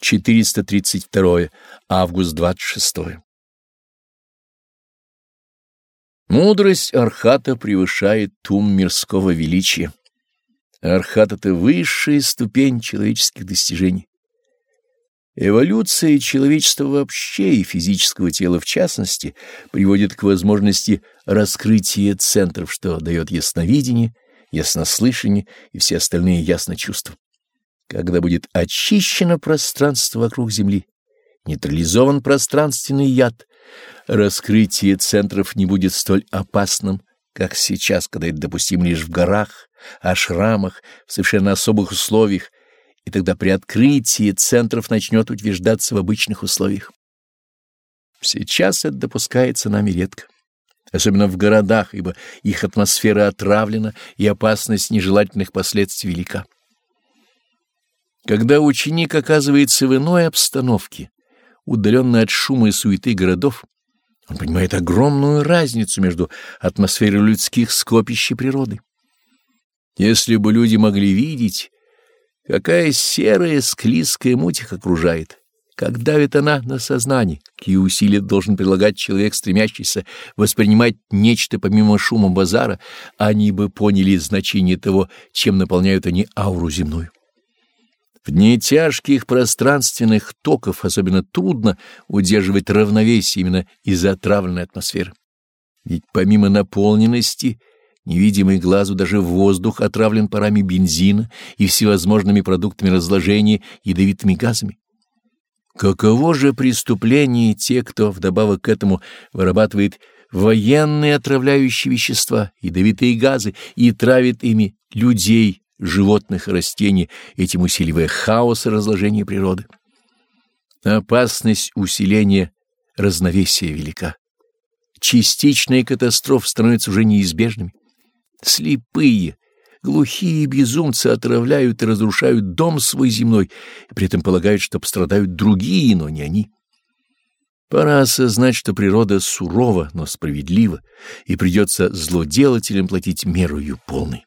432 август 26 Мудрость Архата превышает ум мирского величия. Архат — это высшая ступень человеческих достижений. Эволюция человечества вообще и физического тела в частности приводит к возможности раскрытия центров, что дает ясновидение, яснослышание и все остальные ясночувства когда будет очищено пространство вокруг Земли, нейтрализован пространственный яд, раскрытие центров не будет столь опасным, как сейчас, когда это допустимо лишь в горах, ашрамах, в совершенно особых условиях, и тогда при открытии центров начнет утверждаться в обычных условиях. Сейчас это допускается нами редко, особенно в городах, ибо их атмосфера отравлена и опасность нежелательных последствий велика. Когда ученик оказывается в иной обстановке, удаленный от шума и суеты городов, он понимает огромную разницу между атмосферой людских скопищ и природы. Если бы люди могли видеть, какая серая склизкая муть их окружает, как давит она на сознание, какие усилия должен прилагать человек, стремящийся воспринимать нечто помимо шума базара, они бы поняли значение того, чем наполняют они ауру земную. В дни тяжких пространственных токов особенно трудно удерживать равновесие именно из-за отравленной атмосферы. Ведь помимо наполненности, невидимый глазу даже воздух отравлен парами бензина и всевозможными продуктами разложения ядовитыми газами. Каково же преступление те, кто вдобавок к этому вырабатывает военные отравляющие вещества, ядовитые газы и травит ими людей, животных и растений, этим усиливая хаос и разложение природы. Опасность усиления разновесия велика. Частичные катастрофы становятся уже неизбежными. Слепые, глухие безумцы отравляют и разрушают дом свой земной, и при этом полагают, что пострадают другие, но не они. Пора осознать, что природа сурова, но справедлива, и придется злоделателям платить мерою полной.